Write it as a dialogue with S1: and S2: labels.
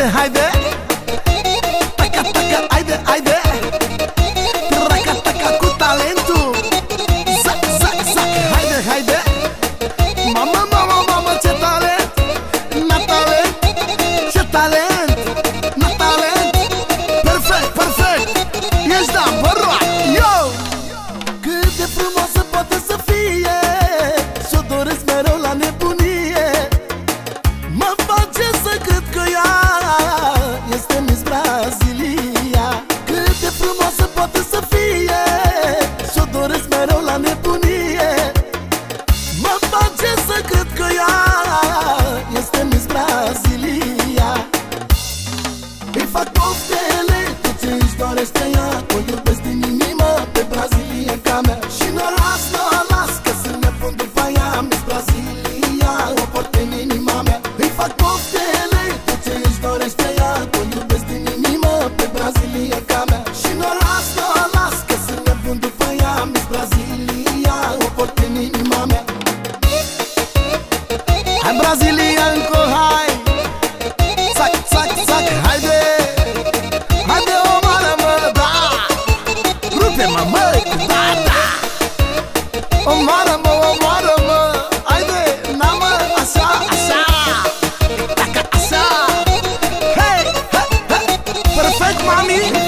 S1: haide, haide. fac poftele tu ce își dorește ea O iubesc din inimă pe Brazilia ca mea. Și n-o las, n-o las Că să ne pun după ea Miss Brazilia O port în inima mea. Îi fac poftele tu ce își dorește ea O iubesc din inimă pe Brazilia ca mea. Și n-o las, n-o las Că să ne pun după ea Miss Brazilia O port în inima mea. Hai Brazilia încă hai! me.